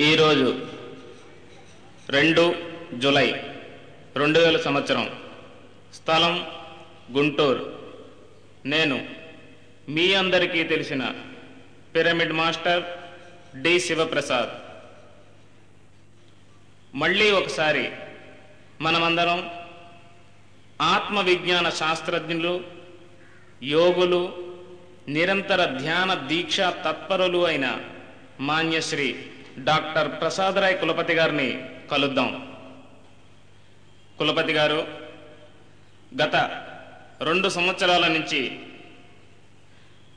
ఈరోజు రెండు జులై రెండు వేల సంవత్సరం. స్థలం గుంటూరు. నేను మీ అందరికీ తెలిసిన పిరమిడ్ మాస్టర్ డి శివప్రసాద్. మళ్ళీ ఒకసారి మనమందరం ఆత్మవిజ్ఞాన శాస్త్రజ్ఞులు యోగులు నిరంతర ధ్యాన దీక్ష తత్పరులు అయిన మాన్యశ్రీ డాక్టర్ ప్రసాదరాయ్ కులపతి గారిని కలుద్దాం. కులపతి గారు గత రెండు సంవత్సరాల నుంచి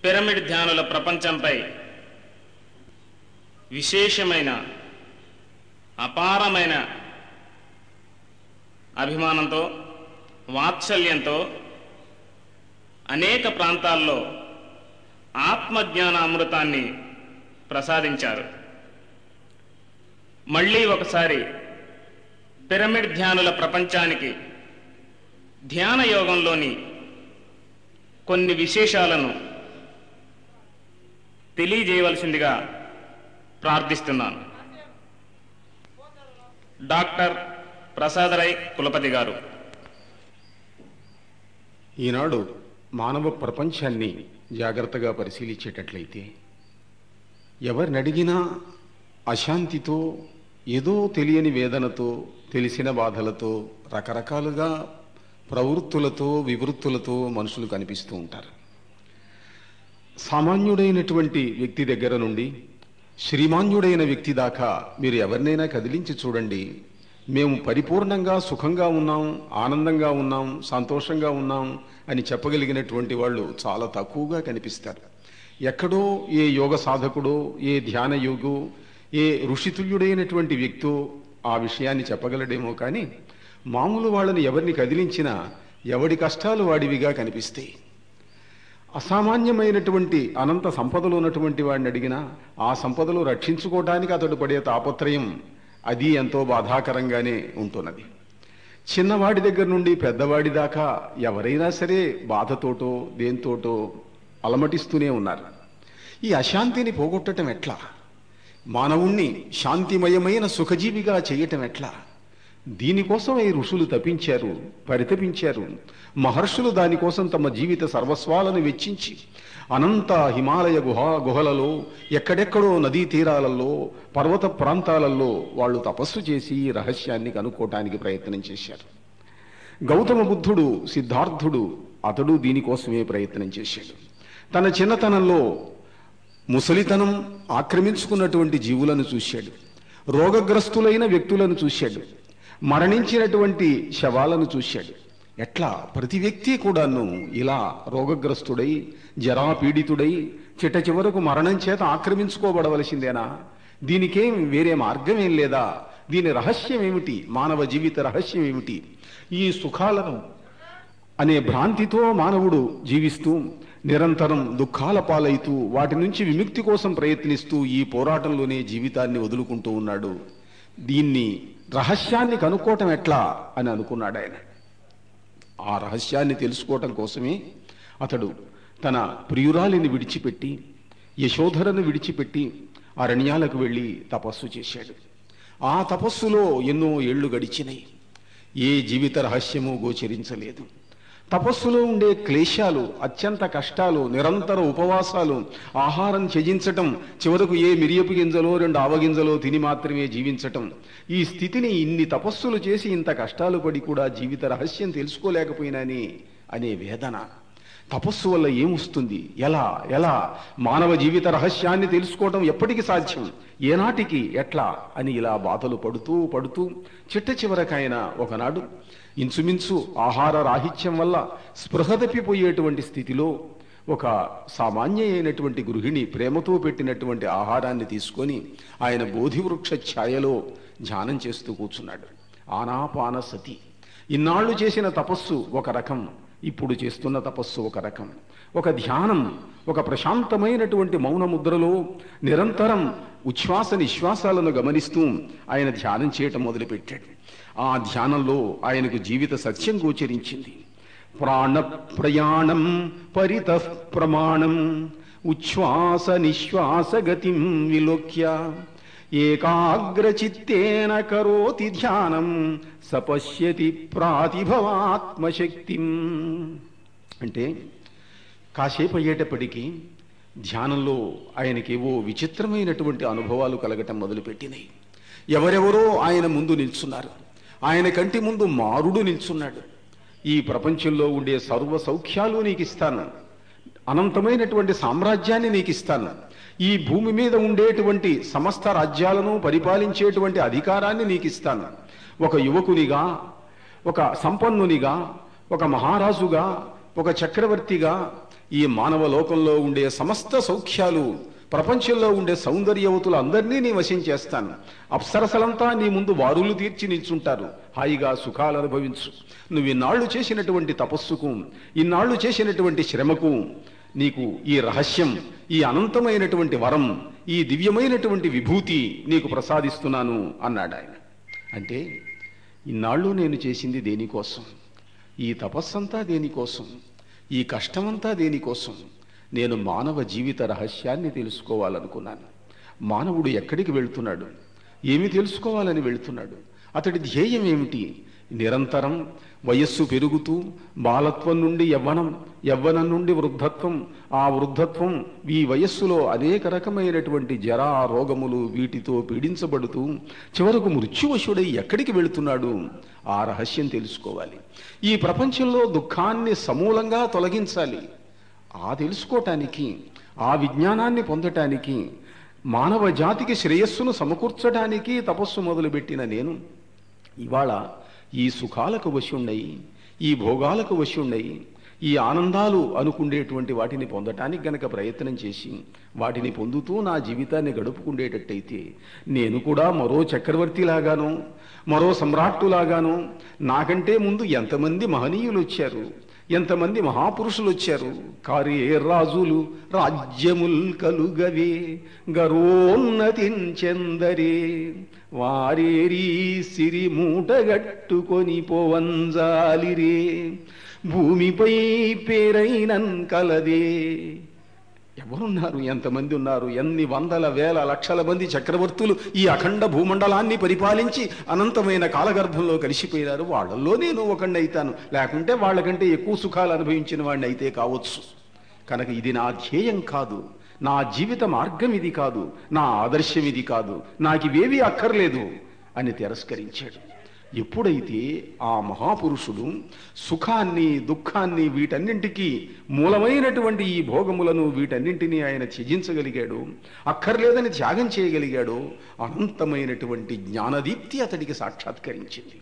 పిరమిడ్ ధ్యానుల ప్రపంచంపై విశేషమైన అపారమైన అభిమానంతో వాత్సల్యంతో అనేక ప్రాంతాల్లో ఆత్మజ్ఞాన అమృతాన్ని ప్రసాదించారు. మళ్ళీ ఒకసారి పిరమిడ్ ధ్యానుల ప్రపంచానికి ధ్యాన యోగంలోని కొన్ని విశేషాలను తెలియజేయవలసిందిగా ప్రార్థిస్తున్నాను. డాక్టర్ ప్రసాదరై కులపతి గారు. ఈనాడు మానవ ప్రపంచాన్ని జాగ్రత్తగా పరిశీలించేటట్లయితే ఎవరినడిగినా అశాంతితో ఏదో తెలియని వేదనతో తెలిసిన బాధలతో రకరకాలుగా ప్రవృత్తులతో వివృత్తులతో మనుషులు కనిపిస్తూ ఉంటారు. సామాన్యుడైనటువంటి వ్యక్తి దగ్గర నుండి శ్రీమాన్యుడైన వ్యక్తి దాకా మీరు ఎవరినైనా కదిలించి చూడండి. మేము పరిపూర్ణంగా సుఖంగా ఉన్నాం ఆనందంగా ఉన్నాం సంతోషంగా ఉన్నాం అని చెప్పగలిగినటువంటి వాళ్ళు చాలా తక్కువగా కనిపిస్తారు. ఎక్కడో ఏ యోగ సాధకుడో ఏ ధ్యాన యోగో ఏ ఋషితుల్యుడైనటువంటి వ్యక్తో ఆ విషయాన్ని చెప్పగలడేమో కానీ మామూలు వాళ్ళని ఎవరిని కదిలించినా ఎవడి కష్టాలు వాడివిగా కనిపిస్తాయి అసామాన్యమైనటువంటి అనంత సంపదలు ఉన్నటువంటి వాడిని అడిగినా ఆ సంపదలు రక్షించుకోవడానికి అతడు పడే తాపత్రయం అది ఎంతో బాధాకరంగానే ఉంటున్నది. చిన్నవాడి దగ్గర నుండి పెద్దవాడి దాకా ఎవరైనా సరే బాధతోటో దేంతోటో అలమటిస్తూనే ఉన్నారు. ఈ అశాంతిని పోగొట్టడం ఎట్లా? మానవుణ్ణి శాంతిమయమైన సుఖజీవిగా చేయటం ఎట్లా? దీనికోసం ఈ ఋషులు తపించారు పరితపించారు. మహర్షులు దానికోసం తమ జీవిత సర్వస్వాలను వెచ్చించి అనంత హిమాలయ గుహ గుహలలో ఎక్కడెక్కడో నదీ తీరాలలో పర్వత ప్రాంతాలలో వాళ్ళు తపస్సు చేసి రహస్యాన్ని కనుక్కోవటానికి ప్రయత్నం చేశారు. గౌతమ బుద్ధుడు సిద్ధార్థుడు అతడు దీనికోసమే ప్రయత్నం చేశాడు. తన చిన్నతనంలో ముసలితనం ఆక్రమించుకున్నటువంటి జీవులను చూశాడు. రోగగ్రస్తులైన వ్యక్తులను చూశాడు. మరణించినటువంటి శవాలను చూశాడు. ఎట్లా? ప్రతి వ్యక్తి కూడాను ఇలా రోగగ్రస్తుడై జరాపీడితుడై చిట్ట చివరకు మరణం చేత ఆక్రమించుకోబడవలసిందేనా? దీనికేం వేరే మార్గం ఏం లేదా? దీని రహస్యం ఏమిటి? మానవ జీవిత రహస్యం ఏమిటి? ఈ సుఖాలను అనే భ్రాంతితో మానవుడు జీవిస్తూ నిరంతరం దుఃఖాల పాలైతూ వాటి నుంచి విముక్తి కోసం ప్రయత్నిస్తూ ఈ పోరాటంలోనే జీవితాన్ని వదులుకుంటూ ఉన్నాడు. దీన్ని రహస్యాన్ని కనుక్కోవటం ఎట్లా అని అనుకున్నాడు ఆయన. ఆ రహస్యాన్ని తెలుసుకోవటం కోసమే అతడు తన ప్రియురాలిని విడిచిపెట్టి యశోధరను విడిచిపెట్టి అరణ్యాలకు వెళ్ళి తపస్సు చేశాడు. ఆ తపస్సులో ఎన్నో ఏళ్ళు గడిచినాయి. ఏ జీవిత రహస్యము గోచరించలేదు. తపస్సులో ఉండే క్లేశాలు అత్యంత కష్టాలు నిరంతర ఉపవాసాలు ఆహారం త్యజించటం చివరకు ఏ మిరియపు గింజలో రెండు ఆవగింజలో తిని మాత్రమే జీవించటం. ఈ స్థితిని ఇన్ని తపస్సులు చేసి ఇంత కష్టాలు పడి కూడా జీవిత రహస్యం తెలుసుకోలేకపోయినాని అనే వేదన. తపస్సు వల్ల ఏమొస్తుంది? ఎలా? ఎలా? మానవ జీవిత రహస్యాన్ని తెలుసుకోవటం ఎప్పటికీ సాధ్యం? ఏనాటికి ఎట్లా? అని ఇలా బాధలు పడుతూ పడుతూ చిట్ట చివరకైనా ఒకనాడు ఇంచుమించు ఆహార రాహిత్యం వల్ల స్పృహ తప్పిపోయేటువంటి స్థితిలో ఒక సామాన్య అయినటువంటి గృహిణి ప్రేమతో పెట్టినటువంటి ఆహారాన్ని తీసుకొని ఆయన బోధివృక్ష ఛాయలో ధ్యానం చేస్తూ కూర్చున్నాడు. ఆనాపాన సతి. ఇన్నాళ్ళు చేసిన తపస్సు ఒక రకం. ఇప్పుడు చేస్తున్న తపస్సు ఒక రకం ఒక ధ్యానం ఒక ప్రశాంతమైనటువంటి మౌన ముద్రలో నిరంతరం ఉచ్ఛ్వాస నిశ్వాసాలను గమనిస్తూ ఆయన ధ్యానం చేయటం మొదలుపెట్టాడు. ఆ ధ్యానంలో ఆయనకు జీవిత సత్యం గోచరించింది. ప్రాణ ప్రయాణం పరిత ప్రమాణం ఉచ్ఛ్వాస నిశ్వాస గతిం విలోక్య. ఏకాగ్రచిత్తేన కరోతి ధ్యానం సపశ్యతి ప్రాతిభవాత్మశక్తి. అంటే కాసేపు అయ్యేటప్పటికీ ధ్యానంలో ఆయనకేవో విచిత్రమైనటువంటి అనుభవాలు కలగటం మొదలుపెట్టినాయి. ఎవరెవరో ఆయన ముందు నిల్చున్నారు. ఆయన కంటి ముందు మారుడు నిల్చున్నాడు. ఈ ప్రపంచంలో ఉండే సర్వ సౌఖ్యాలు నీకు ఇస్తాను అనంతమైనటువంటి సామ్రాజ్యాన్ని నీకు ఇస్తాను ఈ భూమి మీద ఉండేటువంటి సమస్త రాజ్యాలను పరిపాలించేటువంటి అధికారాన్ని నీకు ఇస్తాను ఒక యువకునిగా ఒక సంపన్నునిగా ఒక మహారాజుగా ఒక చక్రవర్తిగా ఈ మానవ లోకంలో ఉండే సమస్త సౌఖ్యాలు ప్రపంచంలో ఉండే సౌందర్యవతులు అందరినీ నీ వశం చేస్తాను. అప్సరసలంతా నీ ముందు వారులు తీర్చి నిల్చుంటారు. హాయిగా సుఖాలు అనుభవించు. నువ్వు ఇన్నాళ్ళు చేసినటువంటి తపస్సుకు ఇన్నాళ్ళు చేసినటువంటి శ్రమకు నీకు ఈ రహస్యం ఈ అనంతమైనటువంటి వరం ఈ దివ్యమైనటువంటి విభూతి నీకు ప్రసాదిస్తున్నాను అన్నాడు ఆయన. అంటే ఇన్నాళ్ళు నేను చేసింది దేనికోసం? ఈ తపస్సంతా దేనికోసం? ఈ కష్టమంతా దేనికోసం? నేను మానవ జీవిత రహస్యాన్ని తెలుసుకోవాలనుకున్నాను. మానవుడు ఎక్కడికి వెళ్తున్నాడు? ఏమి తెలుసుకోవాలని వెళ్తున్నాడు? అతడి ధ్యేయం ఏమిటి? నిరంతరం వయస్సు పెరుగుతూ బాలత్వం నుండి యవ్వనం యవ్వనం నుండి వృద్ధత్వం ఆ వృద్ధత్వం ఈ వయస్సులో అనేక రకమైనటువంటి జరా రోగములు వీటితో పీడించబడుతూ చివరకు మృత్యువశుడై ఎక్కడికి వెళుతున్నాడు? ఆ రహస్యం తెలుసుకోవాలి. ఈ ప్రపంచంలో దుఃఖాన్ని సమూలంగా తొలగించాలి. ఆ తెలుసుకోవటానికి ఆ విజ్ఞానాన్ని పొందటానికి మానవ జాతికి శ్రేయస్సును సమకూర్చడానికి తపస్సు మొదలుపెట్టిన నేను. ఇవాళ ఈ సుఖాలకు వశుండయి ఈ భోగాలకు వశుండయి ఈ ఆనందాలు అనుకుండేటువంటి వాటిని పొందటానికి గనక ప్రయత్నం చేసి వాటిని పొందుతూ నా జీవితాన్ని గడుపుకుండేటట్టయితే నేను కూడా మరో చక్రవర్తిలాగాను మరో సమ్రాట్టులాగాను నాకంటే ముందు ఎంతమంది మహనీయులు వచ్చారు ఎంతమంది మహాపురుషులు వచ్చారు కారే రాజులు రాజ్యముల్ కలుగవే గరోన్నతించెందరే వారేరీ సిరి మూటగట్టుకొని పోవంజాలిరే భూమిపై పేరైనన్ కలదే. ఎవరున్నారు? ఎంతమంది ఉన్నారు? ఎన్ని వందల వేల లక్షల మంది చక్రవర్తులు ఈ అఖండ భూమండలాన్ని పరిపాలించి అనంతమైన కాలగర్భంలో కలిసిపోయినారు. వాళ్ళల్లో నేను ఒకడిని అవుతాను లేకుంటే వాళ్ళకంటే ఎక్కువ సుఖాలు అనుభవించిన వాడిని అయితే కావచ్చు. కనుక ఇది నా ధ్యేయం కాదు. నా జీవిత మార్గం ఇది కాదు నా ఆదర్శం ఇది కాదు నాకు ఇవేవి అక్కర్లేదు అని తిరస్కరించాడు. ఎప్పుడైతే ఆ మహాపురుషుడు సుఖాన్ని దుఃఖాన్ని వీటన్నింటికి మూలమైనటువంటి ఈ భోగములను వీటన్నింటినీ ఆయన త్యజించగలిగాడు అక్కర్లేదని త్యాగం చేయగలిగాడు అనంతమైనటువంటి జ్ఞానదీప్తి అతడికి సాక్షాత్కరించింది.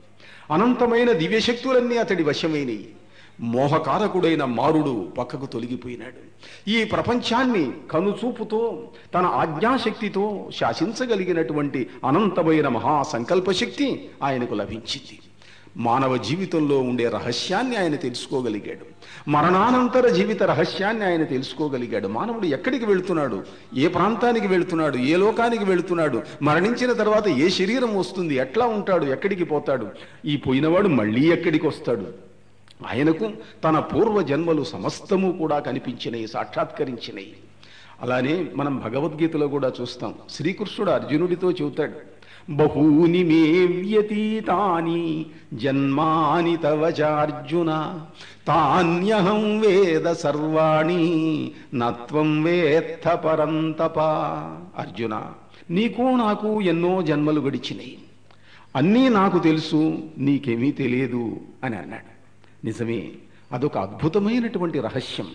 అనంతమైన దివ్యశక్తులన్నీ అతడి వశమైనవి మోహకారకుడైన మారుడు పక్కకు తొలగిపోయినాడు. ఈ ప్రపంచాన్ని కనుచూపుతో తన ఆజ్ఞాశక్తితో శాసించగలిగినటువంటి అనంతమైన మహాసంకల్పశక్తి ఆయనకు లభించింది. మానవ జీవితంలో ఉండే రహస్యాన్ని ఆయన తెలుసుకోగలిగాడు. మరణానంతర జీవిత రహస్యాన్ని ఆయన తెలుసుకోగలిగాడు. మానవుడు ఎక్కడికి వెళుతున్నాడు? ఏ ప్రాంతానికి వెళుతున్నాడు? ఏ లోకానికి వెళుతున్నాడు? మరణించిన తర్వాత ఏ శరీరం వస్తుంది? ఎట్లా ఉంటాడు? ఎక్కడికి పోతాడు? ఈ పోయినవాడు మళ్ళీ ఎక్కడికి వస్తాడు? ఆయనకు తన పూర్వ జన్మలు సమస్తము కూడా కనిపించినాయి సాక్షాత్కరించినాయి. అలానే మనం భగవద్గీతలో కూడా చూస్తాం. శ్రీకృష్ణుడు అర్జునుడితో చెబుతాడు బహూని మే వ్యతీతాని జన్మాని తవచార్జున తాన్యహం వేద సర్వాణి నత్వం వేత్త పరంతప. అర్జున నీకు నాకు ఎన్నో జన్మలు గడిచినాయి. అన్నీ నాకు తెలుసు నీకేమీ తెలియదు అని అన్నాడు. నిజమే. అదొక అద్భుతమైనటువంటి రహస్యం.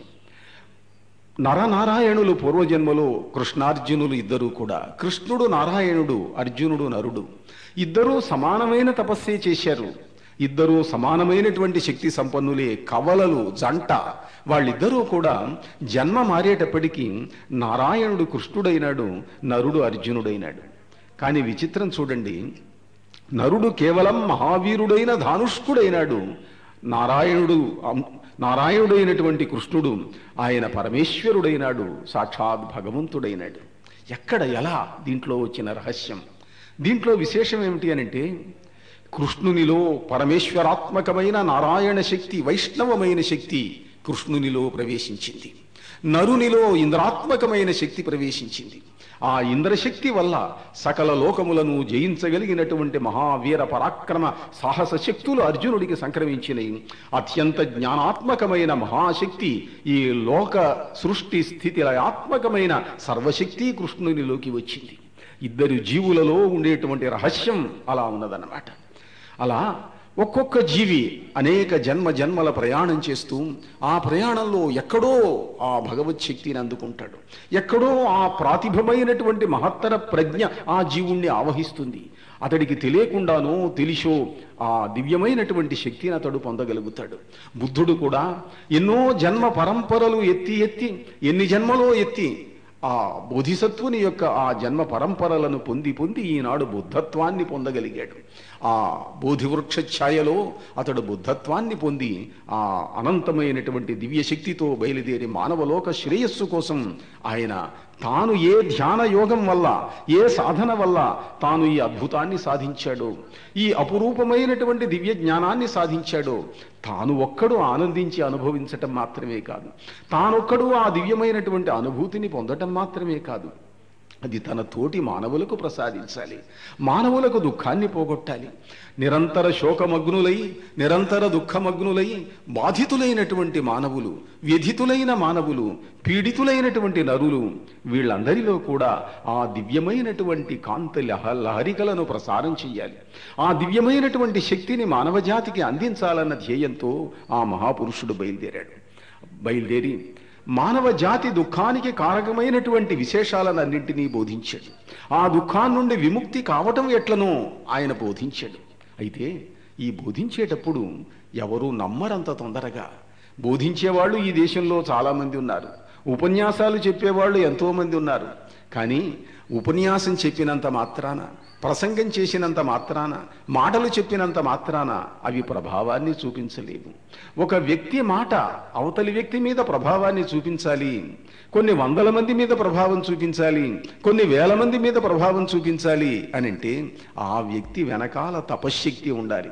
నరనారాయణులు పూర్వజన్మలో కృష్ణార్జునులు ఇద్దరూ కూడా. కృష్ణుడు నారాయణుడు అర్జునుడు నరుడు. ఇద్దరూ సమానమైన తపస్సే చేశారు. ఇద్దరూ సమానమైనటువంటి శక్తి సంపన్నులే కవలలు జంట. వాళ్ళిద్దరూ కూడా జన్మ మారేటప్పటికీ నారాయణుడు కృష్ణుడైనాడు నరుడు అర్జునుడైనాడు. కానీ విచిత్రం చూడండి. నరుడు కేవలం మహావీరుడైన ధానుష్కుడైనాడు. నారాయణుడు నారాయణుడైనటువంటి కృష్ణుడు ఆయన పరమేశ్వరుడైనాడు సాక్షాత్ భగవంతుడైనాడు. ఎక్కడ ఎలా దీంట్లో వచ్చిన రహస్యం? దీంట్లో విశేషం ఏమిటి అనంటే కృష్ణునిలో పరమేశ్వరాత్మకమైన నారాయణ శక్తి వైష్ణవమైన శక్తి కృష్ణునిలో ప్రవేశించింది. నరునిలో ఇంద్రాత్మకమైన శక్తి ప్రవేశించింది. ఆ ఇంద్రశక్తి వల్ల సకల లోకములను జయించగలిగినటువంటి మహావీర పరాక్రమ సాహస శక్తులు అర్జునుడికి సంక్రమించినవి అత్యంత జ్ఞానాత్మకమైన మహాశక్తి ఈ లోక సృష్టి స్థితి ఆత్మకమైన సర్వశక్తి కృష్ణునిలోకి వచ్చింది. ఇద్దరు జీవులలో ఉండేటువంటి రహస్యం అలా ఉన్నదన్నమాట. అలా ఒక్కొక్క జీవి అనేక జన్మ జన్మల ప్రయాణం చేస్తూ ఆ ప్రయాణంలో ఎక్కడో ఆ భగవత్ శక్తిని అందుకుంటాడు. ఎక్కడో ఆ ప్రాతిభమైనటువంటి మహత్తర ప్రజ్ఞ ఆ జీవుణ్ణి ఆవహిస్తుంది. అతడికి తెలియకుండానో తెలిసో ఆ దివ్యమైనటువంటి శక్తిని అతడు పొందగలుగుతాడు. బుద్ధుడు కూడా ఎన్నో జన్మ పరంపరలు ఎత్తి ఎత్తి ఎన్ని జన్మలో ఎత్తి ఆ బోధిసత్వుని యొక్క ఆ జన్మ పరంపరలను పొంది పొంది ఈనాడు బుద్ధత్వాన్ని పొందగలిగాడు. ఆ బోధివృక్ష ఛాయలో అతడు బుద్ధత్వాన్ని పొంది ఆ అనంతమైనటువంటి దివ్యశక్తితో బయలుదేరి మానవలోక శ్రేయస్సు కోసం ఆయన తాను ఏ ధ్యాన యోగం వల్ల ఏ సాధన వల్ల తాను ఈ అద్భుతాన్ని సాధించాడో? ఈ అపురూపమైనటువంటి దివ్య జ్ఞానాన్ని సాధించాడో? తాను ఒక్కడు ఆనందించి అనుభవించటం మాత్రమే కాదు. తానొక్కడు ఆ దివ్యమైనటువంటి అనుభూతిని పొందటం మాత్రమే కాదు. అది తన తోటి మానవులకు ప్రసాదించాలి. మానవులకు దుఃఖాన్ని పోగొట్టాలి. నిరంతర శోకమగ్నులై నిరంతర దుఃఖమగ్నులై బాధితులైనటువంటి మానవులు వ్యధితులైన మానవులు పీడితులైనటువంటి నరులు వీళ్ళందరిలో కూడా ఆ దివ్యమైనటువంటి కాంతి లహ లహరికలను ప్రసారం చెయ్యాలి. ఆ దివ్యమైనటువంటి శక్తిని మానవజాతికి అందించాలన్న ధ్యేయంతో ఆ మహాపురుషుడు బయలుదేరాడు. బయలుదేరి మానవ జాతి దుఃఖానికి కారకమైనటువంటి విశేషాలన్నింటినీ బోధించాడు. ఆ దుఃఖాన్ని నుండి విముక్తి కావటం ఎట్లనో ఆయన బోధించాడు. అయితే ఈ బోధించేటప్పుడు ఎవరూ నమ్మరంత తొందరగా. బోధించేవాళ్ళు ఈ దేశంలో చాలామంది ఉన్నారు. ఉపన్యాసాలు చెప్పేవాళ్ళు ఎంతోమంది ఉన్నారు. కానీ ఉపన్యాసం చెప్పినంత మాత్రాన ప్రసంగం చేసినంత మాత్రాన మాటలు చెప్పినంత మాత్రాన అవి ప్రభావాన్ని చూపించలేవు. ఒక వ్యక్తి మాట అవతలి వ్యక్తి మీద ప్రభావాన్ని చూపించాలి. కొన్ని వందల మంది మీద ప్రభావం చూపించాలి. కొన్ని వేల మంది మీద ప్రభావం చూపించాలి అని అంటే ఆ వ్యక్తి వెనకాల తపశ్శక్తి ఉండాలి.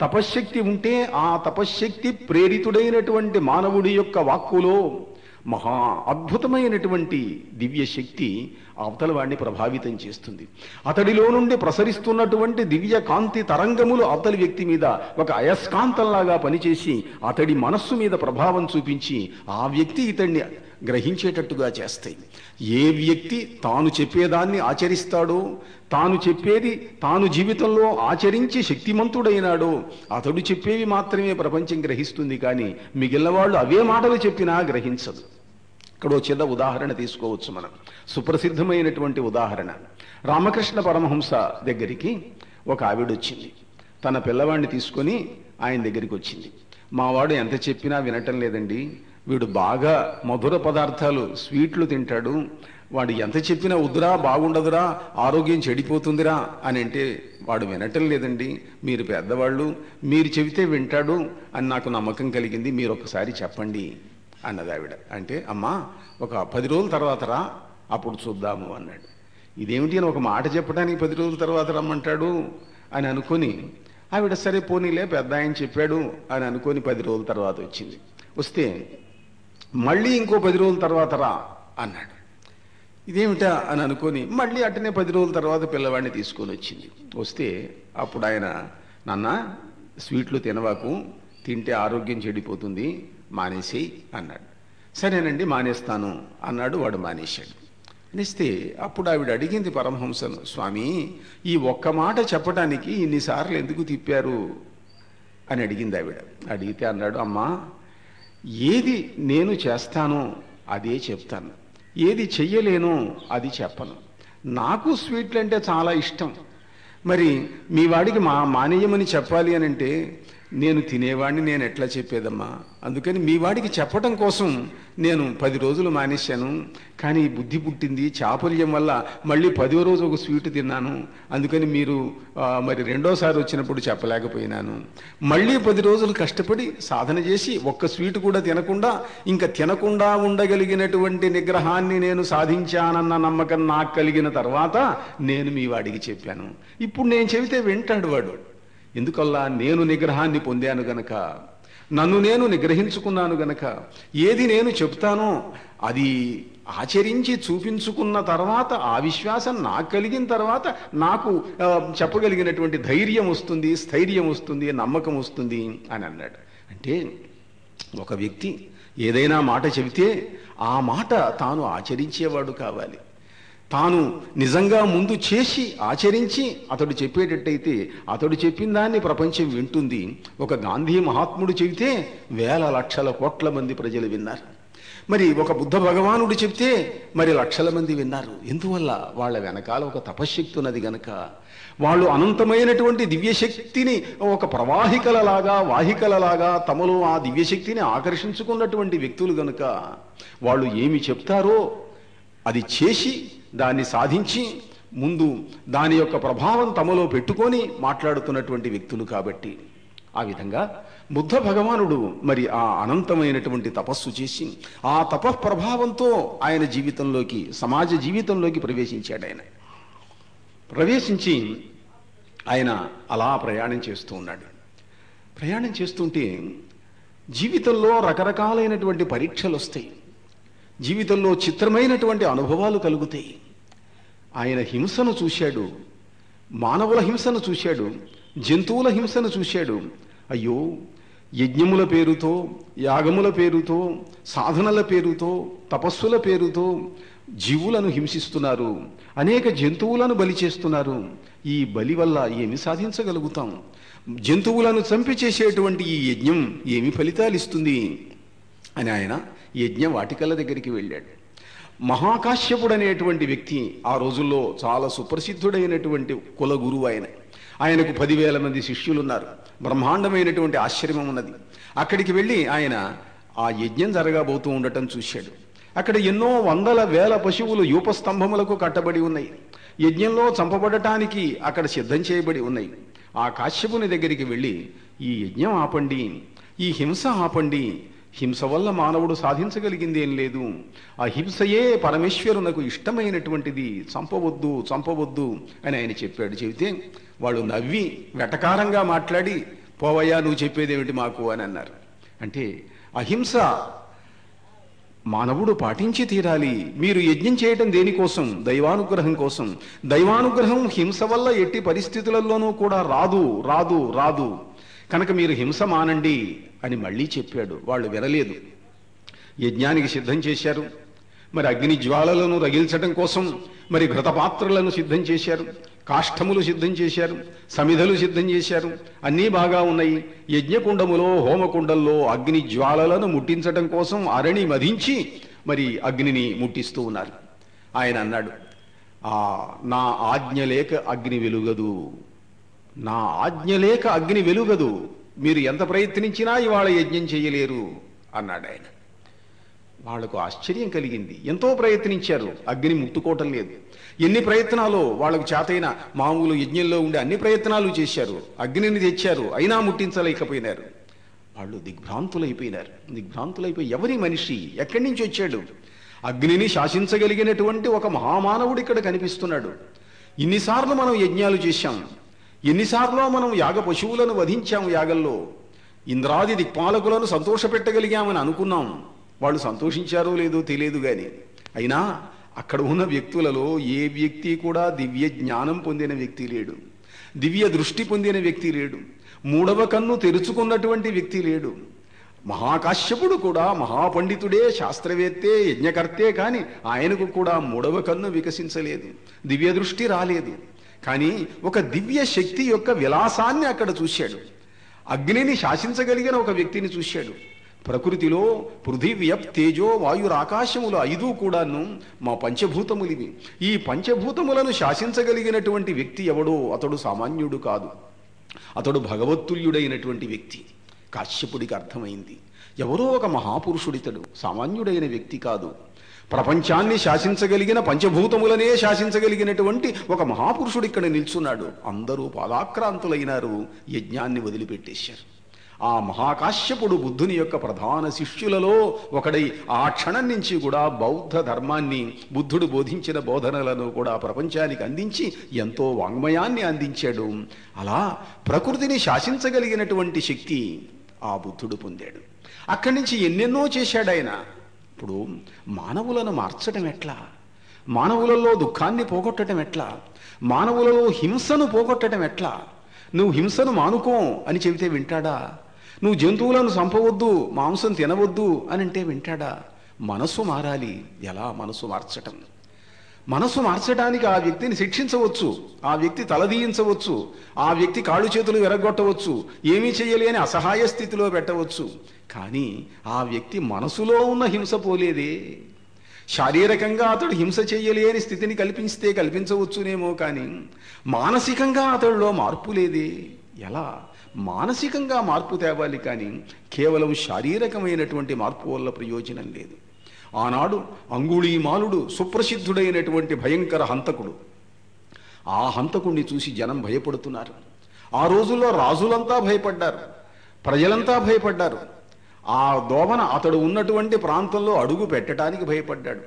తపశ్శక్తి ఉంటే ఆ తపశ్శక్తి ప్రేరితుడైనటువంటి మానవుడి యొక్క వాక్కులో మహా అద్భుతమైనటువంటి దివ్య శక్తి అవతల వాడిని ప్రభావితం చేస్తుంది. అతడిలో నుండి ప్రసరిస్తున్నటువంటి దివ్య కాంతి తరంగములు అవతలి వ్యక్తి మీద ఒక అయస్కాంతంలాగా పనిచేసి అతడి మనస్సు మీద ప్రభావం చూపించి ఆ వ్యక్తి ఇతన్ని గ్రహించేటట్టుగా చేస్తాయి ఏ వ్యక్తి తాను చెప్పేదాన్ని ఆచరిస్తాడో తాను చెప్పేది తాను జీవితంలో ఆచరించి శక్తిమంతుడైనాడో అతడు చెప్పేవి మాత్రమే ప్రపంచం గ్రహిస్తుంది కానీ మిగిలిన వాళ్ళు అవే మాటలు చెప్పినా గ్రహించదు. ఇక్కడ చిన్న ఉదాహరణ తీసుకోవచ్చు మనం. సుప్రసిద్ధమైనటువంటి ఉదాహరణ. రామకృష్ణ పరమహంస దగ్గరికి ఒక ఆవిడ వచ్చింది తన పిల్లవాడిని తీసుకొని ఆయన దగ్గరికి వచ్చింది మావాడు ఎంత చెప్పినా వినటం లేదండి. వీడు బాగా మధుర పదార్థాలు స్వీట్లు తింటాడు. వాడు ఎంత చెప్పినా వద్దురా బాగుండదురా ఆరోగ్యం చెడిపోతుందిరా అని అంటే వాడు వినటం లేదండి. మీరు పెద్దవాళ్ళు మీరు చెబితే వింటాడు అని నాకు నమ్మకం కలిగింది. మీరు ఒకసారి చెప్పండి అన్నది ఆవిడ. అంటే అమ్మా ఒక పది రోజుల తర్వాత రా అప్పుడు చూద్దాము అన్నాడు. ఇదేమిటి అని ఒక మాట చెప్పడానికి పది రోజుల తర్వాత రమ్మంటాడు అని అనుకొని ఆవిడ సరే పోనీలే పెద్ద ఆయన చెప్పాడు అని అనుకొని పది రోజుల తర్వాత వచ్చింది. వస్తే మళ్ళీ ఇంకో పది రోజుల తర్వాత రా అన్నాడు. ఇదేమిటా అని అనుకొని మళ్ళీ అట్టనే పది రోజుల తర్వాత పిల్లవాడిని తీసుకొని వచ్చింది. వస్తే అప్పుడు ఆయన నాన్న స్వీట్లు తినవాకు తింటే ఆరోగ్యం చెడిపోతుంది మానేసేయి అన్నాడు. సరేనండి మానేస్తాను అన్నాడు. వాడు మానేశాడు. అనేస్తే అప్పుడు ఆవిడ అడిగింది పరమహంసను స్వామి ఈ ఒక్క మాట చెప్పడానికి ఇన్నిసార్లు ఎందుకు తిప్పారు? అని అడిగింది ఆవిడ. అడిగితే అన్నాడు అమ్మా ఏది నేను చేస్తానో అదే చెప్తాను. ఏది చెయ్యలేనో అది చెప్పను. నాకు స్వీట్లు అంటే చాలా ఇష్టం. మరి మీ వాడికి మా మానేయమని చెప్పాలి అని అంటే నేను తినేవాడిని నేను ఎట్లా చెప్పేదమ్మా? అందుకని మీ వాడికి చెప్పటం కోసం నేను పది రోజులు మానేశాను కానీ బుద్ధి పుట్టింది. చాపల్యం వల్ల మళ్ళీ పదో రోజు ఒక స్వీట్ తిన్నాను. అందుకని మీరు మరి రెండోసారి వచ్చినప్పుడు చెప్పలేకపోయినాను. మళ్ళీ పది రోజులు కష్టపడి సాధన చేసి ఒక్క స్వీట్ కూడా తినకుండా ఇంకా తినకుండా ఉండగలిగినటువంటి నిగ్రహాన్ని నేను సాధించానన్న నమ్మకం నాకు కలిగిన తర్వాత నేను మీ వాడికి చెప్పాను. ఇప్పుడు నేను చెబితే వింటాడు వాడు. ఎందుకల్లా? నేను నిగ్రహాన్ని పొందాను గనక. నన్ను నేను నిగ్రహించుకున్నాను గనక ఏది నేను చెప్తానో అది ఆచరించి చూపించుకున్న తర్వాత ఆ విశ్వాసం నాకు కలిగిన తర్వాత నాకు చెప్పగలిగినటువంటి ధైర్యం వస్తుంది స్థైర్యం వస్తుంది నమ్మకం వస్తుంది అని అన్నాడు. అంటే ఒక వ్యక్తి ఏదైనా మాట చెబితే ఆ మాట తాను ఆచరించేవాడు కావాలి. తాను నిజంగా ముందు చేసి ఆచరించి అతడు చెప్పేటట్టయితే అతడు చెప్పిన దాన్ని ప్రపంచం వింటుంది. ఒక గాంధీ మహాత్ముడు చెబితే వేల లక్షల కోట్ల మంది ప్రజలు విన్నారు. మరి ఒక బుద్ధ భగవానుడు చెప్తే మరి లక్షల మంది విన్నారు. ఎందువల్ల? వాళ్ళ వెనకాల ఒక తపశ్శక్తి ఉన్నది గనక. వాళ్ళు అనంతమైనటువంటి దివ్యశక్తిని ఒక ప్రవాహికలలాగా వాహికలలాగా తమలో ఆ దివ్యశక్తిని ఆకర్షించుకున్నటువంటి వ్యక్తులు గనుక వాళ్ళు ఏమి చెప్తారో అది చేసి దాన్ని సాధించి ముందు దాని యొక్క ప్రభావం తమలో పెట్టుకొని మాట్లాడుతున్నటువంటి వ్యక్తులు కాబట్టి ఆ విధంగా బుద్ధ భగవానుడు మరి ఆ అనంతమైనటువంటి తపస్సు చేసి ఆ తపః ప్రభావంతో ఆయన జీవితంలోకి సమాజ జీవితంలోకి ప్రవేశించాడు ఆయన. ప్రవేశించి ఆయన అలా ప్రయాణం చేస్తూ ఉన్నాడు. ప్రయాణం చేస్తుంటే జీవితంలో రకరకాలైనటువంటి పరీక్షలు వస్తాయి జీవితంలో చిత్రమైనటువంటి అనుభవాలు కలుగుతాయి. ఆయన హింసను చూశాడు మానవుల హింసను చూశాడు జంతువుల హింసను చూశాడు. అయ్యో యజ్ఞముల పేరుతో యాగముల పేరుతో సాధనల పేరుతో తపస్సుల పేరుతో జీవులను హింసిస్తున్నారు. అనేక జంతువులను బలి చేస్తున్నారు. ఈ బలి వల్ల ఏమి సాధించగలుగుతాం? జంతువులను చంపి చేసేటువంటి ఈ యజ్ఞం ఏమి ఫలితాలు ఇస్తుంది? అని ఆయన యజ్ఞ వాటికల దగ్గరికి వెళ్ళాడు. మహాకాశ్యపుడు అనేటువంటి వ్యక్తి ఆ రోజుల్లో చాలా సుప్రసిద్ధుడైనటువంటి కుల గురువు ఆయన. ఆయనకు పదివేల మంది శిష్యులున్నారు. బ్రహ్మాండమైనటువంటి ఆశ్రమం ఉన్నది. అక్కడికి వెళ్ళి ఆయన ఆ యజ్ఞం జరగబోతూ ఉండటం చూశాడు. అక్కడ ఎన్నో వందల వేల పశువులు యూపస్తంభములకు కట్టబడి ఉన్నాయి. యజ్ఞంలో చంపబడటానికి అక్కడ సిద్ధం చేయబడి ఉన్నాయి. ఆ కాశ్యపుని దగ్గరికి వెళ్ళి ఈ యజ్ఞం ఆపండి. ఈ హింస ఆపండి. హింస వల్ల మానవుడు సాధించగలిగింది ఏం లేదు. ఆ హింసయే పరమేశ్వరునకు ఇష్టమైనటువంటిది. చంపవద్దు చంపవద్దు అని ఆయన చెప్పాడు. చెబితే వాళ్ళు నవ్వి వెటకారంగా మాట్లాడి పోవయ్యా నువ్వు చెప్పేదేమిటి మాకు? అని అన్నారు. అంటే అహింస మానవుడు పాటించి తీరాలి. మీరు యజ్ఞం చేయటం దేనికోసం? దైవానుగ్రహం కోసం. దైవానుగ్రహం హింస వల్ల ఎట్టి పరిస్థితులలోనూ కూడా రాదు రాదు రాదు. కనుక మీరు హింస మానండి. అని మళ్ళీ చెప్పాడు. వాళ్ళు వినలేదు. యజ్ఞానికి సిద్ధం చేశారు. మరి అగ్ని జ్వాలలను రగిల్చడం కోసం మరి ఘృతపాత్రలను సిద్ధం చేశారు. కాష్టములు సిద్ధం చేశారు. సమిధలు సిద్ధం చేశారు. అన్నీ బాగా ఉన్నాయి. యజ్ఞకుండములో హోమకుండంలో అగ్ని జ్వాలలను ముట్టించడం కోసం అరణి మధించి మరి అగ్నిని ముట్టిస్తూ ఉన్నారు. ఆయన అన్నాడు ఆ నా ఆజ్ఞ లేక అగ్ని వెలుగదు. నా ఆజ్ఞ లేక అగ్ని వెలుగదు. మీరు ఎంత ప్రయత్నించినా ఇవాళ యజ్ఞం చేయలేరు అన్నాడు ఆయన. వాళ్ళకు ఆశ్చర్యం కలిగింది. ఎంతో ప్రయత్నించారు. అగ్ని ముట్టుకోవటం లేదు. ఎన్ని ప్రయత్నాలు వాళ్ళకు చేతైన మామూలు యజ్ఞంలో ఉండే అన్ని ప్రయత్నాలు చేశారు. అగ్నిని తెచ్చారు. అయినా ముట్టించలేకపోయినారు. వాళ్ళు దిగ్భ్రాంతులైపోయినారు. దిగ్భ్రాంతులైపోయి ఎవరి మనిషి? ఎక్కడి నుంచి వచ్చాడు? అగ్నిని శాసించగలిగినటువంటి ఒక మహామానవుడు ఇక్కడ కనిపిస్తున్నాడు. ఇన్నిసార్లు మనం యజ్ఞాలు చేశాం. ఎన్నిసార్లు మనం యాగ పశువులను వధించాము యాగంలో? ఇంద్రాది దిక్పాలకులను సంతోషపెట్టగలిగామని అనుకున్నాం. వాళ్ళు సంతోషించారో లేదో తెలియదు కానీ అయినా అక్కడ ఉన్న వ్యక్తులలో ఏ వ్యక్తి కూడా దివ్య జ్ఞానం పొందిన వ్యక్తి లేడు. దివ్య దృష్టి పొందిన వ్యక్తి లేడు. మూడవ కన్ను తెరుచుకున్నటువంటి వ్యక్తి లేడు. మహాకాశ్యపుడు కూడా మహాపండితుడే శాస్త్రవేత్తే యజ్ఞకర్తే కాని ఆయనకు కూడా మూడవ కన్ను వికసించలేదు. దివ్య దృష్టి రాలేదు. కానీ ఒక దివ్య శక్తి యొక్క విలాసాన్ని అక్కడ చూశాడు. అగ్నిని శాసించగలిగిన ఒక వ్యక్తిని చూశాడు. ప్రకృతిలో పృథివ్య తేజో వాయురాకాశములు ఐదు కూడాను మా పంచభూతములివి. ఈ పంచభూతములను శాసించగలిగినటువంటి వ్యక్తి ఎవడో అతడు సామాన్యుడు కాదు. అతడు భగవత్తుల్యుడైనటువంటి వ్యక్తి. కాశ్యపుడికి అర్థమైంది. ఎవరో ఒక మహాపురుషుడితడు సామాన్యుడైన వ్యక్తి కాదు. ప్రపంచాన్ని శాసించగలిగిన పంచభూతములనే శాసించగలిగినటువంటి ఒక మహాపురుషుడు ఇక్కడ నిల్చున్నాడు. అందరూ పాదాక్రాంతులైనారు యజ్ఞాన్ని వదిలిపెట్టేశారు. ఆ మహాకాశ్యపుడు బుద్ధుని యొక్క ప్రధాన శిష్యులలో ఒకడై ఆ క్షణం నుంచి కూడా బౌద్ధ ధర్మాన్ని బుద్ధుడు బోధించిన బోధనలను కూడా ప్రపంచానికి అందించి ఎంతో వాంగ్మయాన్ని అందించాడు. అలా ప్రకృతిని శాసించగలిగినటువంటి శక్తి ఆ బుద్ధుడు పొందాడు. అక్కడి నుంచి ఎన్నెన్నో చేశాడు ఆయన. ఇప్పుడు మానవులను మార్చడం ఎట్లా? మానవులలో దుఃఖాన్ని పోగొట్టడం ఎట్లా? మానవులలో హింసను పోగొట్టడం ఎట్లా? నువ్వు హింసను మానుకో అని చెబితే వింటాడా? నువ్వు జంతువులను చంపవద్దు మాంసం తినవద్దు అని అంటే వింటాడా? మనసు మారాలి. ఎలా? మనసు మార్చటం. మనసు మార్చడానికి ఆ వ్యక్తిని శిక్షించవచ్చు. ఆ వ్యక్తి తలదీయించవచ్చు ఆ వ్యక్తి కాళ్ళు చేతులు విరగొట్టవచ్చు ఏమీ చేయలేని అసహాయ స్థితిలో పెట్టవచ్చు. కానీ ఆ వ్యక్తి మనసులో ఉన్న హింస పోలేదే. శారీరకంగా అతడు హింస చేయలేని స్థితిని కల్పిస్తే కల్పించవచ్చునేమో కానీ మానసికంగా అతడిలో మార్పు లేదే. ఎలా? మానసికంగా మార్పు తేవాలి కానీ కేవలం శారీరకమైనటువంటి మార్పు వల్ల ప్రయోజనం లేదు. ఆనాడు అంగుళీమాలుడు సుప్రసిద్ధుడైనటువంటి భయంకర హంతకుడు. ఆ హంతకుణ్ణి చూసి జనం భయపడుతున్నారు. ఆ రోజుల్లో రాజులంతా భయపడ్డారు. ప్రజలంతా భయపడ్డారు. ఆ దోమన అతడు ఉన్నటువంటి ప్రాంతంలో అడుగు పెట్టడానికి భయపడ్డాడు.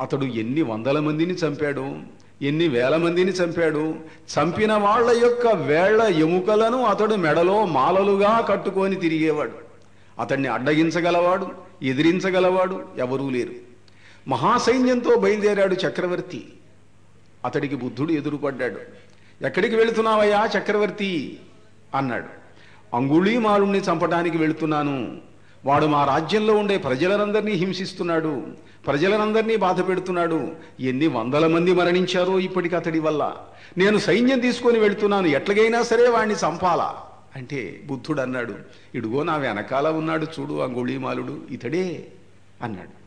అతడు ఎన్ని వందల మందిని చంపాడు ఎన్ని వేల మందిని చంపాడు చంపిన వాళ్ళ యొక్క వేళ్ళ ఎముకలను అతడు మెడలో మాలలుగా కట్టుకొని తిరిగేవాడు. అతన్ని అడ్డగించగలవాడు ఎదిరించగలవాడు ఎవరూ లేరు. మహాసైన్యంతో బయలుదేరాడు చక్రవర్తి. అతడికి బుద్ధుడు ఎదురుపడ్డాడు. ఎక్కడికి వెళుతున్నావయ్యా చక్రవర్తి? అన్నాడు. అంగుళీమాలుణ్ణి చంపడానికి వెళుతున్నాను. వాడు మా రాజ్యంలో ఉండే ప్రజలనందరినీ హింసిస్తున్నాడు. ప్రజలనందరినీ బాధ పెడుతున్నాడు. ఎన్ని వందల మంది మరణించారో ఇప్పటికి అతడి వల్ల. నేను సైన్యం తీసుకొని వెళుతున్నాను. ఎట్లాగైనా సరే వాడిని చంపాలా? అంటే బుద్ధుడు అన్నాడు ఇడుగో నా వెనకాల ఉన్నాడు చూడు అంగుళీమాలుడు ఇతడే అన్నాడు.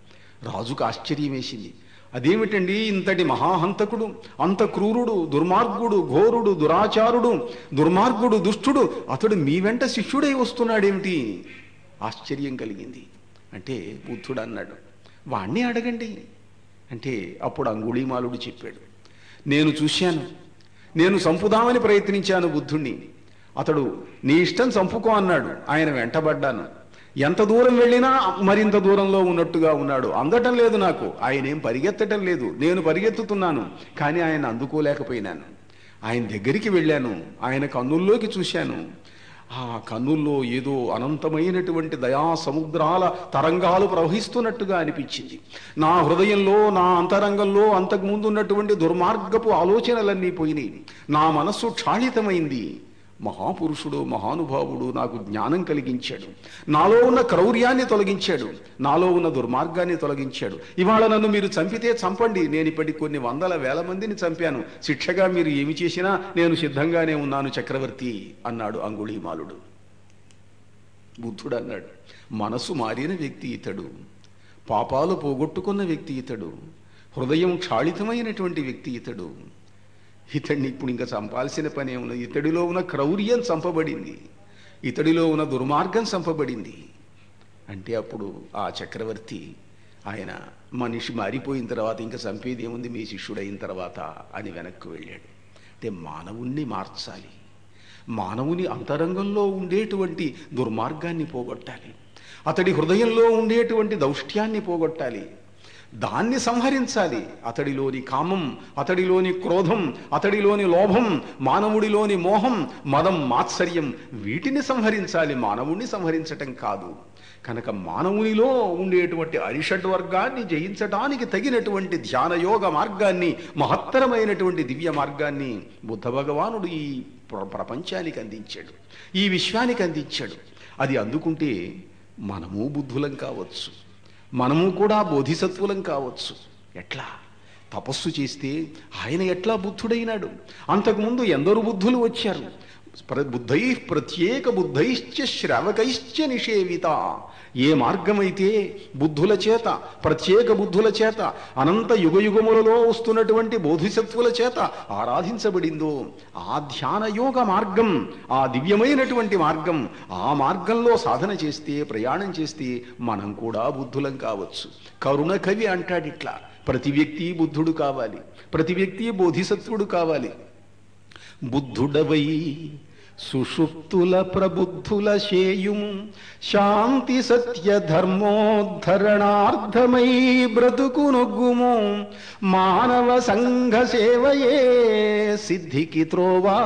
రాజుకు ఆశ్చర్యం వేసింది అదేమిటండి ఇంతటి మహాహంతకుడు అంత క్రూరుడు దుర్మార్గుడు ఘోరుడు దురాచారుడు దుర్మార్గుడు దుష్టుడు అతడు మీ వెంట శిష్యుడై వస్తున్నాడేమిటి? ఆశ్చర్యం కలిగింది. అంటే బుద్ధుడు అన్నాడు వాణ్ణి అడగండి. అంటే అప్పుడు అంగుళీమాలుడు చెప్పాడు. నేను చూశాను. నేను సంపుదామని ప్రయత్నించాను బుద్ధుణ్ణి. అతడు నీ ఇష్టం చంపుకో అన్నాడు. ఆయన వెంటబడ్డాను. ఎంత దూరం వెళ్ళినా మరింత దూరంలో ఉన్నట్టుగా ఉన్నాడు. అందటం లేదు నాకు. ఆయన ఏం పరిగెత్తటం లేదు. నేను పరిగెత్తుతున్నాను. కానీ ఆయన అందుకోలేకపోయినాను. ఆయన దగ్గరికి వెళ్ళాను. ఆయన కన్నుల్లోకి చూశాను. ఆ కన్నుల్లో ఏదో అనంతమైనటువంటి దయా సముద్రాల తరంగాలు ప్రవహిస్తున్నట్టుగా అనిపించింది. నా హృదయంలో నా అంతరంగంలో అంతకుముందు ఉన్నటువంటి దుర్మార్గపు ఆలోచనలన్నీ పోయినాయి. నా మనస్సు క్షాళితమైంది మహాపురుషుడు మహానుభావుడు నాకు జ్ఞానం కలిగించాడు. నాలో ఉన్న క్రౌర్యాన్ని తొలగించాడు. నాలో ఉన్న దుర్మార్గాన్ని తొలగించాడు. ఇవాళ నన్ను మీరు చంపితే చంపండి. నేను ఇప్పటి కొన్ని వందల వేల మందిని చంపాను. శిక్షగా మీరు ఏమి చేసినా నేను సిద్ధంగానే ఉన్నాను చక్రవర్తి అన్నాడు అంగుళీమాలుడు. బుద్ధుడు అన్నాడు మనసు మారిన వ్యక్తి ఇతడు. పాపాలు పోగొట్టుకున్న వ్యక్తి ఇతడు. హృదయం క్షాళితమైనటువంటి వ్యక్తి ఇతడు. ఇతడిని ఇప్పుడు ఇంకా చంపాల్సిన పని ఏమున్నది ఇతడిలో ఉన్న క్రౌర్యం చంపబడింది. ఇతడిలో ఉన్న దుర్మార్గం చంపబడింది. అంటే అప్పుడు ఆ చక్రవర్తి ఆయన మనిషి మారిపోయిన తర్వాత ఇంకా చంపేది ఏముంది? మీ శిష్యుడైన తర్వాత అని వెనక్కు వెళ్ళాడు. అంటే మానవుణ్ణి మార్చాలి. మానవుని అంతరంగంలో ఉండేటువంటి దుర్మార్గాన్ని పోగొట్టాలి. అతడి హృదయంలో ఉండేటువంటి దౌష్ట్యాన్ని పోగొట్టాలి. దాన్ని సంహరించాలి. అతడిలోని కామం అతడిలోని క్రోధం అతడిలోని లోభం మానవుడిలోని మోహం మదం మాత్సర్యం వీటిని సంహరించాలి. మానవుణ్ణి సంహరించటం కాదు. కనుక మానవునిలో ఉండేటువంటి అరిషడ్ వర్గాన్ని జయించటానికి తగినటువంటి ధ్యానయోగ మార్గాన్ని మహత్తరమైనటువంటి దివ్య మార్గాన్ని బుద్ధ భగవానుడు ఈ ప్ర- ప్రపంచానికి అందించాడు. ఈ విశ్వానికి అందించాడు. అది అందుకుంటే మనము బుద్ధులం కావచ్చు. మనము కూడా బోధిసత్వులం కావచ్చు. ఎట్లా? తపస్సు చేస్తే ఆయన ఎట్లా బుద్ధుడైనాడు? అంతకుముందు ఎందరు బుద్ధులు వచ్చారు? బుద్ధై ప్రత్యేక బుద్ధైశ్చ శ్రావకైశ్చ నిషేవిత। ఏ మార్గమైతే బుద్ధుల చేత ప్రత్యేక బుద్ధుల చేత అనంత యుగయుగములలో వస్తున్నటువంటి బోధిసత్వుల చేత ఆరాధించబడిందో ఆ ధ్యాన యోగ మార్గం ఆ దివ్యమైనటువంటి మార్గం ఆ మార్గంలో సాధన చేస్తే ప్రయాణం చేస్తే మనం కూడా బుద్ధులం కావచ్చు. కరుణ కవి అంటాడిట్లా ప్రతి వ్యక్తి బుద్ధుడు కావాలి ప్రతి వ్యక్తి బోధిసత్వుడు కావాలి. బుద్ధుడవై సుషుప్తుల ప్రబుద్ధుల శేయుము శాంతి సత్య ధర్మోద్ధరణార్థమై బ్రతుకునొగ్గుము మానవ సంఘ సేవయే సిద్ధికి త్రోవా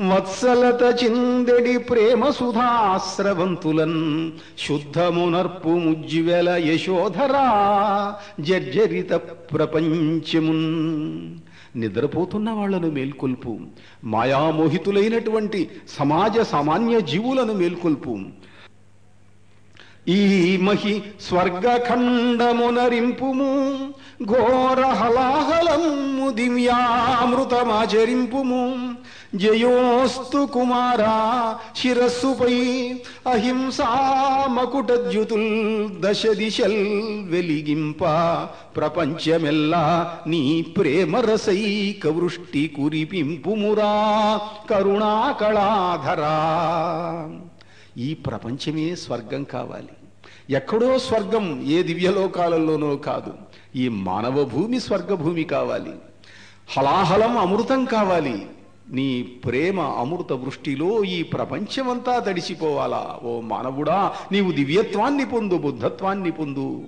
వత్సలత చిందెడి ప్రేమ సుధాశ్రవంతులన్ శుద్ధమునర్పు ముజ్వెల యశోధరా జర్జరిత ప్రపంచమున్. నిద్రపోతున్న వాళ్ళను మేల్కొల్పు. మాయామోహితులైనటువంటి సమాజ సామాన్య జీవులను మేల్కొల్పు. ఈ మహి స్వర్గఖండమునరింపుము. ఘోర హలాహలము దివ్యామృతమాచరింపుము. జయోస్తు కుమారా శిరస్సుపై అహింసా మకుటద్యుతుల్ దశ దిశల్ వెలిగింప ప్రపంచమెల్లా నీ ప్రేమరసైక వృష్టి కురిపింపుమురా కరుణాకళాధరా ఈ ప్రపంచమే స్వర్గం కావాలి. ఎక్కడో స్వర్గం ఏ దివ్యలోకాలలోనో కాదు. ఈ మానవ భూమి స్వర్గభూమి కావాలి. హలాహలం అమృతం కావాలి. నీ ప్రేమ అమృత వృష్టిలో ఈ ప్రపంచమంతా తడిసిపోవాలా? ఓ మానవుడా నీవు దివ్యత్వాన్ని పొందు బుద్ధత్వాన్ని పొందు.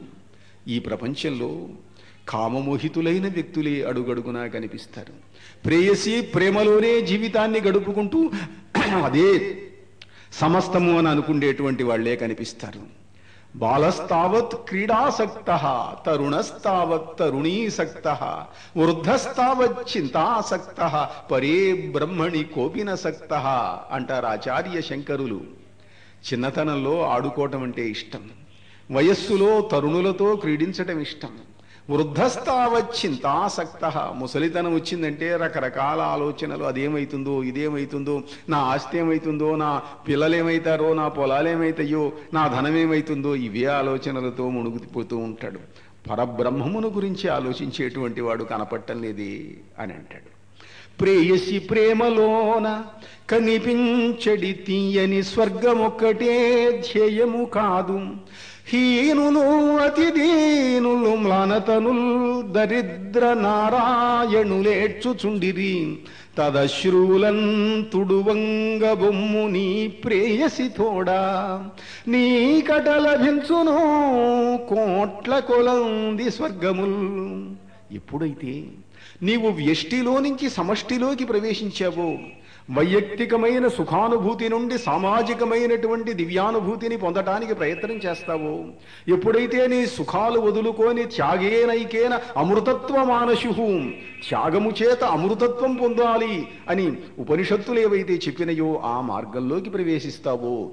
ఈ ప్రపంచంలో కామమోహితులైన వ్యక్తులే అడుగడుగునా కనిపిస్తారు. ప్రేయసి ప్రేమలోనే జీవితాన్ని గడుపుకుంటూ అదే సమస్తము అని అనుకునేటువంటి వాళ్ళే కనిపిస్తారు. బాలస్తావత్ క్రీడాసక్త తరుణస్తావత్ తరుణీసక్త వృద్ధస్తావత్ చింతాసక్త పరే బ్రహ్మణి కోపినసక్త అంటారు ఆచార్య శంకరులు. చిన్నతనంలో ఆడుకోవటం అంటే ఇష్టం. వయస్సులో తరుణులతో క్రీడించటం ఇష్టం. వృద్ధస్థావచ్చింతాసక్త. ముసలితనం వచ్చిందంటే రకరకాల ఆలోచనలు. అదేమైతుందో ఇదేమైతుందో నా ఆస్తి ఏమైతుందో నా పిల్లలేమైతారో నా పొలాలేమవుతాయో నా ధనం ఏమవుతుందో ఇవే ఆలోచనలతో మునుగుతిపోతూ ఉంటాడు. పరబ్రహ్మమును గురించి ఆలోచించేటువంటి వాడు కనపట్టం లేదే అని అంటాడు. ప్రేయసి ప్రేమలోన కనిపించడి తీయని స్వర్గమొక్కటే ధ్యేయము కాదు. హీనులు అతి దీనులు మ్లానతనుల్ దరిద్ర నారాయణులేడ్చుచుండిరి. తదశ్రువులన్ తుడువంగ బొమ్ము నీ ప్రేయసి తోడా. నీ కట లభించును కోట్ల కొలంది స్వర్గముల్. ఎప్పుడైతే నీవు వ్యష్టిలో నుంచి సమష్టిలోకి ప్రవేశించావో వైయక్తికమైన సుఖానుభూతి నుండి సామాజికమైనటువంటి దివ్యానుభూతిని పొందటానికి ప్రయత్నం చేస్తావో. ఎప్పుడైతే నీ సుఖాలు వదులుకొని త్యాగేనైకేన అమృతత్వ మానసు త్యాగము చేత అమృతత్వం పొందాలి అని ఉపనిషత్తులు ఏవైతే చెప్పినయో ఆ మార్గంలోకి ప్రవేశిస్తావో.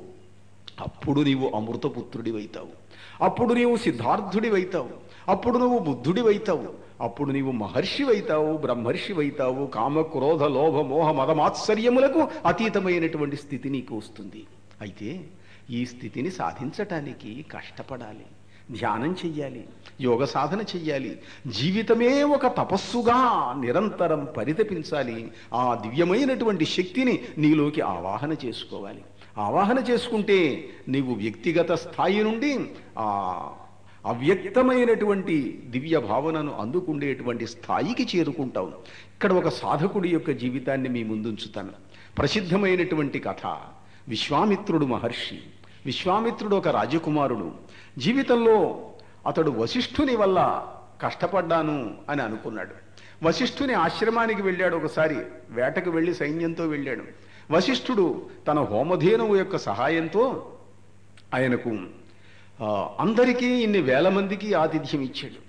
అప్పుడు నీవు అమృతపుత్రుడివైతావు. అప్పుడు నీవు సిద్ధార్థుడివైతావు. అప్పుడు నువ్వు బుద్ధుడివైతావు. అప్పుడు నీవు మహర్షివైతావు బ్రహ్మర్షివైతావు కామ క్రోధ లోభ మోహ మదమాత్సర్యములకు అతీతమైనటువంటి స్థితి నీకు వస్తుంది. అయితే ఈ స్థితిని సాధించటానికి కష్టపడాలి ధ్యానం చెయ్యాలి యోగ సాధన చెయ్యాలి జీవితమే ఒక తపస్సుగా నిరంతరం పరితపించాలి ఆ దివ్యమైనటువంటి శక్తిని నీలోకి ఆవాహన చేసుకోవాలి. ఆవాహన చేసుకుంటే నీవు వ్యక్తిగత స్థాయి నుండి ఆ అవ్యక్తమైనటువంటి దివ్య భావనను అందుకుండేటువంటి స్థాయికి చేరుకుంటాం ఇక్కడ ఒక సాధకుడి యొక్క జీవితాన్ని మీ ముందుంచుతాను. ప్రసిద్ధమైనటువంటి కథ విశ్వామిత్రుడు మహర్షి. విశ్వామిత్రుడు ఒక రాజకుమారుడు. జీవితంలో అతడు వశిష్ఠుని వల్ల కష్టపడ్డాను అని అనుకున్నాడు. వశిష్ఠుని ఆశ్రమానికి వెళ్ళాడు ఒకసారి. వేటకు వెళ్ళి సైన్యంతో వెళ్ళాడు. వశిష్ఠుడు తన హోమధేనువు యొక్క సహాయంతో ఆయనకు అందరికీ ఇన్ని వేల మందికి ఆతిథ్యం ఇచ్చాడు.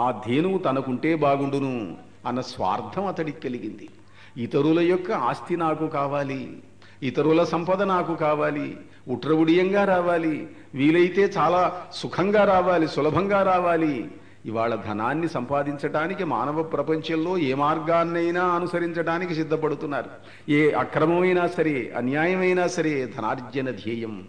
ఆ ధేనువు తనకుంటే బాగుండును అన్న స్వార్థం అతడికి కలిగింది. ఇతరుల యొక్క ఆస్తి నాకు కావాలి ఇతరుల సంపద నాకు కావాలి ఉట్రవుడియంగా రావాలి వీలైతే చాలా సుఖంగా రావాలి సులభంగా రావాలి. ఇవాళ ధనాన్ని సంపాదించడానికి మానవ ప్రపంచంలో ఏ మార్గాన్నైనా అనుసరించడానికి సిద్ధపడుతున్నారు. ఏ అక్రమమైనా సరే అన్యాయమైనా సరే ధనార్జన ధ్యేయం.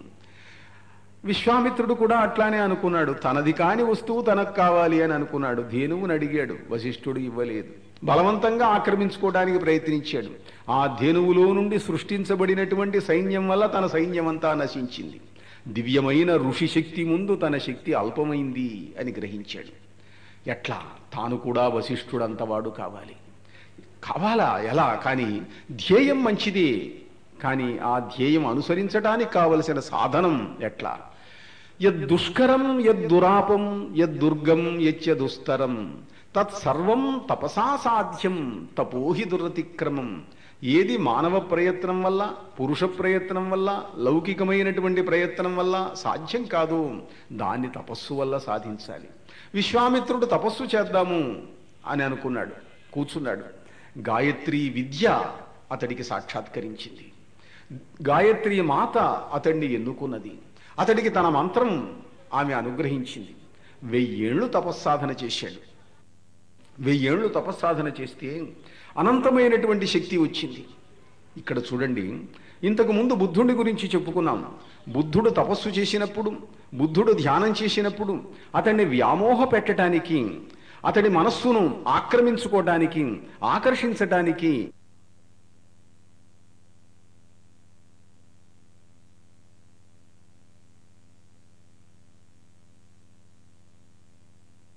విశ్వామిత్రుడు కూడా అట్లానే అనుకున్నాడు. తనది కాని వస్తువు తనకు కావాలి అని అనుకున్నాడు. ధేనువుని అడిగాడు. వశిష్ఠుడు ఇవ్వలేదు. బలవంతంగా ఆక్రమించుకోవడానికి ప్రయత్నించాడు. ఆ ధేనువులో నుండి సృష్టించబడినటువంటి సైన్యం వల్ల తన సైన్యం అంతా నశించింది. దివ్యమైన ఋషి శక్తి ముందు తన శక్తి అల్పమైంది అని గ్రహించాడు. ఎట్లా? తాను కూడా వశిష్ఠుడంతవాడు కావాలి. కావాలా? ఎలా? కానీ ధ్యేయం మంచిదే. కానీ ఆ ధ్యేయం అనుసరించడానికి కావలసిన సాధనం ఎట్లా? యద్దుష్కరం యద్దురాపం యద్దుర్గం యచ్చదుస్తరం తత్సర్వం తపసా సాధ్యం తపోహి దురతిక్రమం. ఏది మానవ ప్రయత్నం వల్ల పురుష ప్రయత్నం వల్ల లౌకికమైనటువంటి ప్రయత్నం వల్ల సాధ్యం కాదు. దాన్ని తపస్సు వల్ల సాధించాలి. విశ్వామిత్రుడు తపస్సు చేద్దాము అని అనుకున్నాడు. కూర్చున్నాడు. గాయత్రి విద్య అతడికి సాక్షాత్కరించింది. గాయత్రి మాత అతడిని ఎన్నుకున్నది. అతడికి తన మంత్రం ఆమె అనుగ్రహించింది. వెయ్యేళ్ళు తపస్సాధన చేశాడు. వెయ్యేళ్ళు తపస్సాధన చేస్తే అనంతమైనటువంటి శక్తి వచ్చింది. ఇక్కడ చూడండి ఇంతకు ముందు బుద్ధుడి గురించి చెప్పుకున్నాం. బుద్ధుడు తపస్సు చేసినప్పుడు బుద్ధుడు ధ్యానం చేసినప్పుడు అతన్ని వ్యామోహ పెట్టడానికి అతడి మనస్సును ఆక్రమించుకోవడానికి ఆకర్షించటానికి